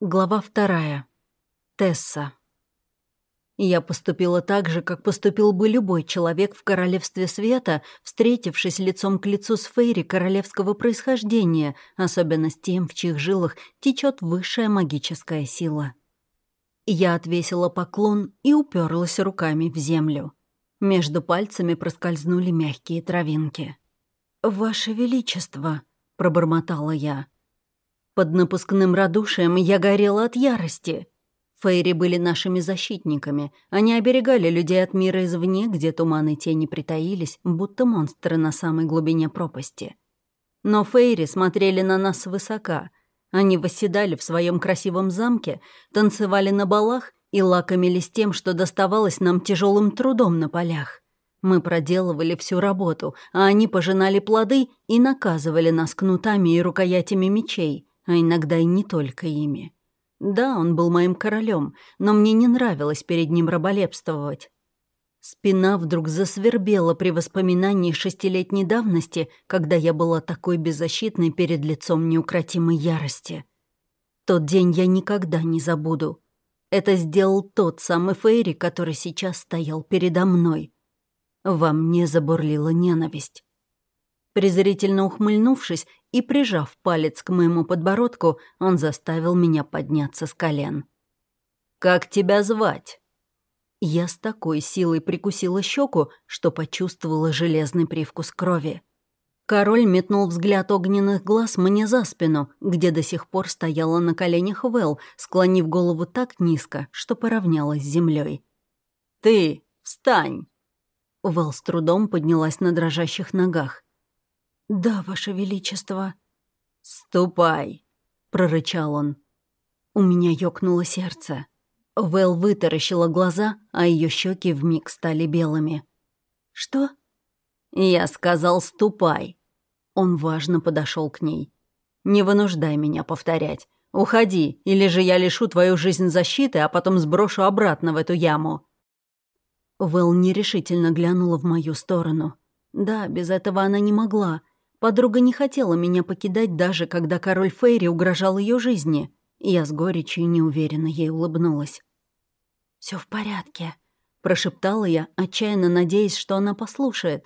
Глава вторая. Тесса. Я поступила так же, как поступил бы любой человек в Королевстве Света, встретившись лицом к лицу с Фейри королевского происхождения, особенно с тем, в чьих жилах течет высшая магическая сила. Я отвесила поклон и уперлась руками в землю. Между пальцами проскользнули мягкие травинки. «Ваше Величество», — пробормотала я, — под напускным радушием я горела от ярости. Фейри были нашими защитниками. Они оберегали людей от мира извне, где туманы тени притаились, будто монстры на самой глубине пропасти. Но Фейри смотрели на нас свысока. Они восседали в своем красивом замке, танцевали на балах и лакомились тем, что доставалось нам тяжелым трудом на полях. Мы проделывали всю работу, а они пожинали плоды и наказывали нас кнутами и рукоятями мечей — а иногда и не только ими. Да, он был моим королем, но мне не нравилось перед ним раболепствовать. Спина вдруг засвербела при воспоминании шестилетней давности, когда я была такой беззащитной перед лицом неукротимой ярости. Тот день я никогда не забуду. Это сделал тот самый Фейри, который сейчас стоял передо мной. Во мне забурлила ненависть. Презрительно ухмыльнувшись и прижав палец к моему подбородку, он заставил меня подняться с колен. «Как тебя звать?» Я с такой силой прикусила щеку, что почувствовала железный привкус крови. Король метнул взгляд огненных глаз мне за спину, где до сих пор стояла на коленях Вэл, склонив голову так низко, что поравнялась с землей. «Ты, встань!» Вэл с трудом поднялась на дрожащих ногах. «Да, Ваше Величество». «Ступай», — прорычал он. У меня ёкнуло сердце. Вэл вытаращила глаза, а ее щеки вмиг стали белыми. «Что?» «Я сказал, ступай». Он важно подошел к ней. «Не вынуждай меня повторять. Уходи, или же я лишу твою жизнь защиты, а потом сброшу обратно в эту яму». Вэл нерешительно глянула в мою сторону. Да, без этого она не могла — Подруга не хотела меня покидать, даже когда король Фейри угрожал ее жизни. Я с горечью неуверенно ей улыбнулась. Все в порядке», — прошептала я, отчаянно надеясь, что она послушает.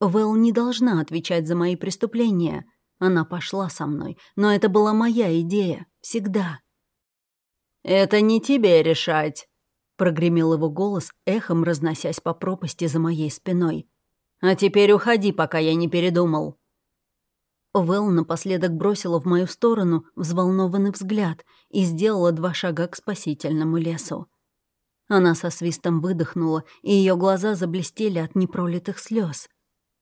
Вэл не должна отвечать за мои преступления. Она пошла со мной, но это была моя идея. Всегда. «Это не тебе решать», — прогремел его голос, эхом разносясь по пропасти за моей спиной. «А теперь уходи, пока я не передумал». Вэл напоследок бросила в мою сторону взволнованный взгляд и сделала два шага к спасительному лесу. Она со свистом выдохнула, и ее глаза заблестели от непролитых слез.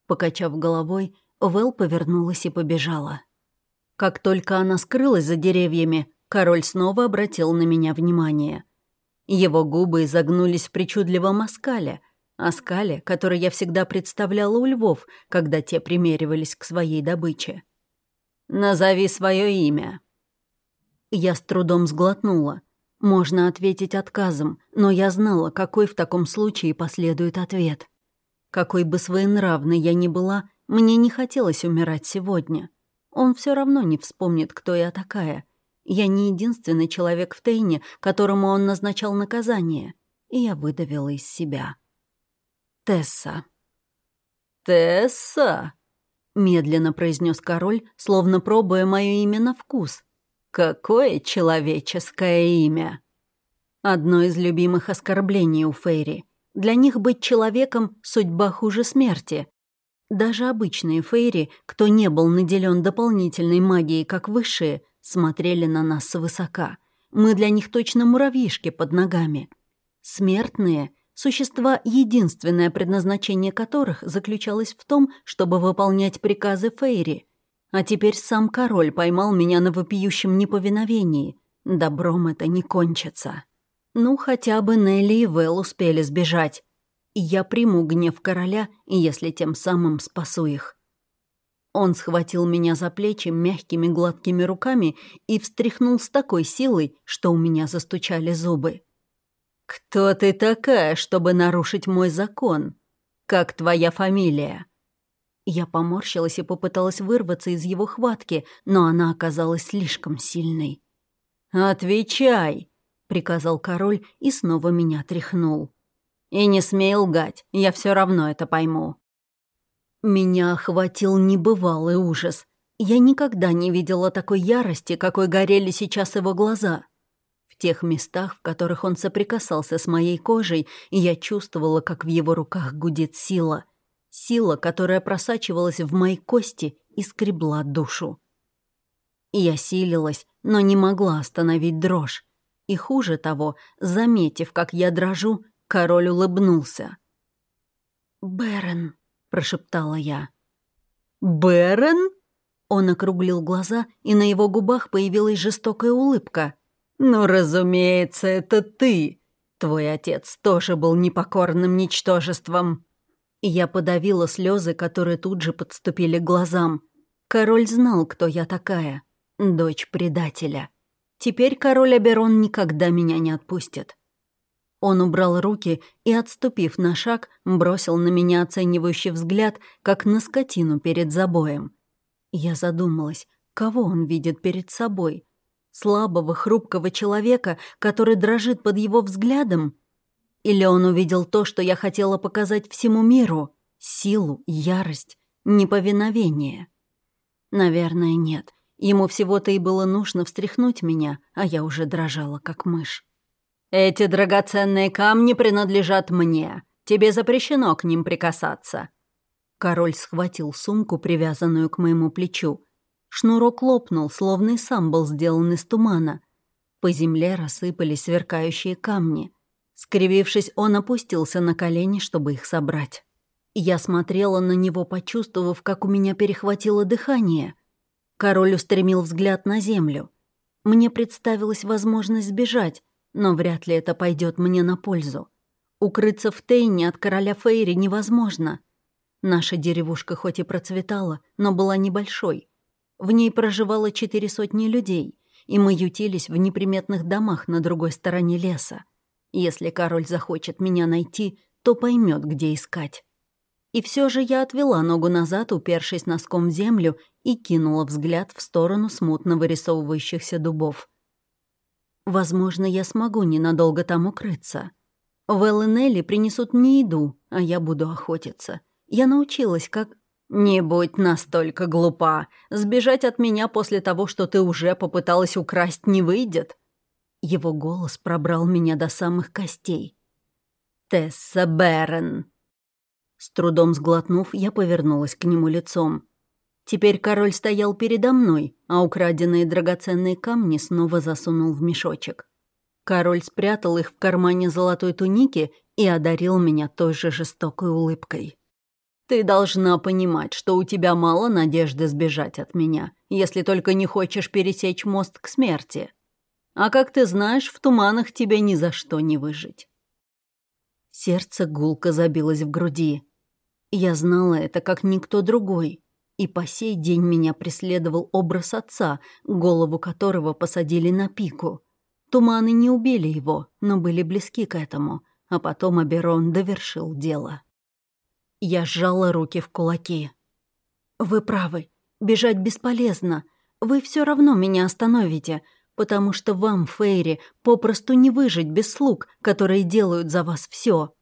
Покачав головой, Вэл повернулась и побежала. Как только она скрылась за деревьями, король снова обратил на меня внимание. Его губы изогнулись в причудливом оскале, оскале, который я всегда представляла у львов, когда те примеривались к своей добыче. «Назови свое имя». Я с трудом сглотнула. Можно ответить отказом, но я знала, какой в таком случае последует ответ. Какой бы своенравной я ни была, мне не хотелось умирать сегодня. Он все равно не вспомнит, кто я такая. Я не единственный человек в Тейне, которому он назначал наказание. И я выдавила из себя. Тесса. «Тесса?» — медленно произнес король, словно пробуя мое имя на вкус. «Какое человеческое имя!» Одно из любимых оскорблений у Фейри. Для них быть человеком — судьба хуже смерти. Даже обычные Фейри, кто не был наделен дополнительной магией, как высшие, смотрели на нас свысока. Мы для них точно муравьишки под ногами. Смертные — Существа, единственное предназначение которых заключалось в том, чтобы выполнять приказы Фейри. А теперь сам король поймал меня на вопиющем неповиновении. Добром это не кончится. Ну, хотя бы Нелли и Вэл успели сбежать. Я приму гнев короля, если тем самым спасу их. Он схватил меня за плечи мягкими гладкими руками и встряхнул с такой силой, что у меня застучали зубы. «Кто ты такая, чтобы нарушить мой закон? Как твоя фамилия?» Я поморщилась и попыталась вырваться из его хватки, но она оказалась слишком сильной. «Отвечай!» — приказал король и снова меня тряхнул. «И не смей лгать, я все равно это пойму». Меня охватил небывалый ужас. Я никогда не видела такой ярости, какой горели сейчас его глаза. Тех местах, в которых он соприкасался с моей кожей, я чувствовала, как в его руках гудит сила. Сила, которая просачивалась в мои кости и скребла душу. Я силилась, но не могла остановить дрожь. И хуже того, заметив, как я дрожу, король улыбнулся. «Бэрон», — прошептала я. «Бэрон?» Он округлил глаза, и на его губах появилась жестокая улыбка. «Ну, разумеется, это ты. Твой отец тоже был непокорным ничтожеством». Я подавила слезы, которые тут же подступили к глазам. Король знал, кто я такая. Дочь предателя. Теперь король Аберон никогда меня не отпустит. Он убрал руки и, отступив на шаг, бросил на меня оценивающий взгляд, как на скотину перед забоем. Я задумалась, кого он видит перед собой? Слабого, хрупкого человека, который дрожит под его взглядом? Или он увидел то, что я хотела показать всему миру? Силу, ярость, неповиновение? Наверное, нет. Ему всего-то и было нужно встряхнуть меня, а я уже дрожала, как мышь. «Эти драгоценные камни принадлежат мне. Тебе запрещено к ним прикасаться», Король схватил сумку, привязанную к моему плечу. Шнурок лопнул, словно и сам был сделан из тумана. По земле рассыпались сверкающие камни. Скривившись, он опустился на колени, чтобы их собрать. Я смотрела на него, почувствовав, как у меня перехватило дыхание. Король устремил взгляд на землю. Мне представилась возможность сбежать, но вряд ли это пойдет мне на пользу. Укрыться в Тейне от короля Фейри невозможно — Наша деревушка хоть и процветала, но была небольшой. В ней проживало четыре сотни людей, и мы ютились в неприметных домах на другой стороне леса. Если король захочет меня найти, то поймет, где искать. И все же я отвела ногу назад, упершись носком в землю, и кинула взгляд в сторону смутно вырисовывающихся дубов. Возможно, я смогу ненадолго там укрыться. Вэл и Нелли принесут мне еду, а я буду охотиться — я научилась, как... «Не будь настолько глупа. Сбежать от меня после того, что ты уже попыталась украсть, не выйдет». Его голос пробрал меня до самых костей. «Тесса Берн». С трудом сглотнув, я повернулась к нему лицом. Теперь король стоял передо мной, а украденные драгоценные камни снова засунул в мешочек. Король спрятал их в кармане золотой туники и одарил меня той же жестокой улыбкой. Ты должна понимать, что у тебя мало надежды сбежать от меня, если только не хочешь пересечь мост к смерти. А как ты знаешь, в туманах тебе ни за что не выжить». Сердце гулко забилось в груди. Я знала это, как никто другой, и по сей день меня преследовал образ отца, голову которого посадили на пику. Туманы не убили его, но были близки к этому, а потом Аберон довершил дело. Я сжала руки в кулаки. «Вы правы. Бежать бесполезно. Вы все равно меня остановите, потому что вам, Фейри, попросту не выжить без слуг, которые делают за вас все.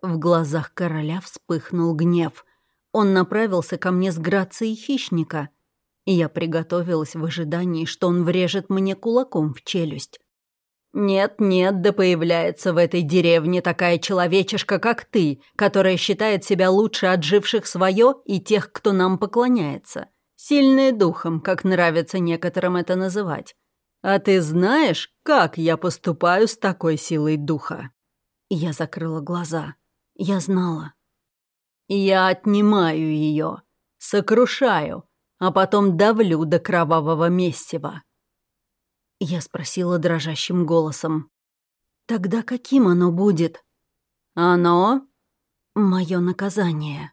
В глазах короля вспыхнул гнев. Он направился ко мне с грацией хищника. Я приготовилась в ожидании, что он врежет мне кулаком в челюсть. «Нет-нет, да появляется в этой деревне такая человечешка, как ты, которая считает себя лучше отживших свое и тех, кто нам поклоняется. Сильные духом, как нравится некоторым это называть. А ты знаешь, как я поступаю с такой силой духа?» Я закрыла глаза. Я знала. «Я отнимаю ее, сокрушаю, а потом давлю до кровавого месива». Я спросила дрожащим голосом. «Тогда каким оно будет?» «Оно?» «Мое наказание».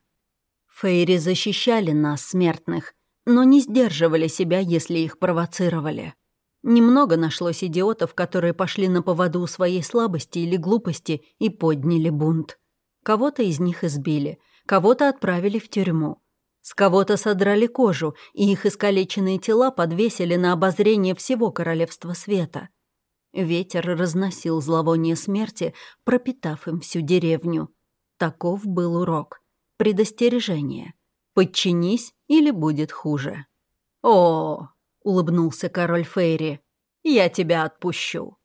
Фейри защищали нас, смертных, но не сдерживали себя, если их провоцировали. Немного нашлось идиотов, которые пошли на поводу у своей слабости или глупости и подняли бунт. Кого-то из них избили, кого-то отправили в тюрьму. С кого-то содрали кожу, и их искалеченные тела подвесили на обозрение всего Королевства Света. Ветер разносил зловоние смерти, пропитав им всю деревню. Таков был урок. Предостережение. Подчинись, или будет хуже. «О!» — улыбнулся король Фейри. «Я тебя отпущу».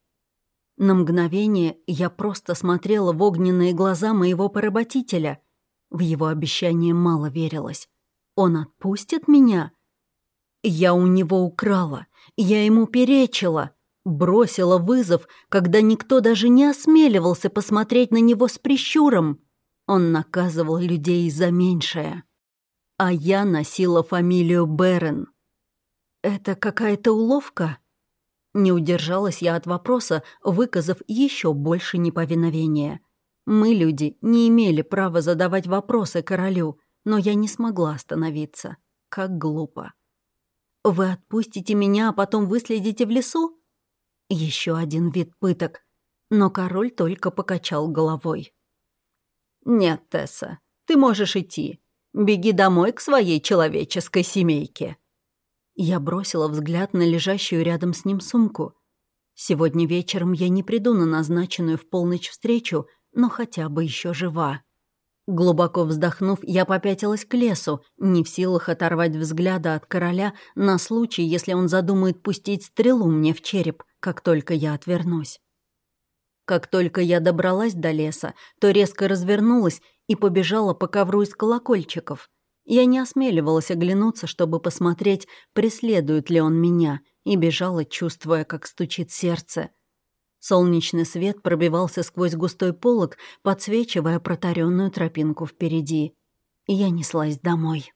На мгновение я просто смотрела в огненные глаза моего поработителя. В его обещание мало верилось. Он отпустит меня? Я у него украла, я ему перечила, бросила вызов, когда никто даже не осмеливался посмотреть на него с прищуром. Он наказывал людей за меньшее. А я носила фамилию Берен. Это какая-то уловка? Не удержалась я от вопроса, выказав еще больше неповиновения. Мы, люди, не имели права задавать вопросы королю, но я не смогла остановиться. Как глупо. «Вы отпустите меня, а потом выследите в лесу?» Еще один вид пыток. Но король только покачал головой. «Нет, Тесса, ты можешь идти. Беги домой к своей человеческой семейке». Я бросила взгляд на лежащую рядом с ним сумку. Сегодня вечером я не приду на назначенную в полночь встречу, но хотя бы еще жива. Глубоко вздохнув, я попятилась к лесу, не в силах оторвать взгляда от короля на случай, если он задумает пустить стрелу мне в череп, как только я отвернусь. Как только я добралась до леса, то резко развернулась и побежала по ковру из колокольчиков. Я не осмеливалась оглянуться, чтобы посмотреть, преследует ли он меня, и бежала, чувствуя, как стучит сердце — Солнечный свет пробивался сквозь густой полог, подсвечивая протаренную тропинку впереди. И я неслась домой.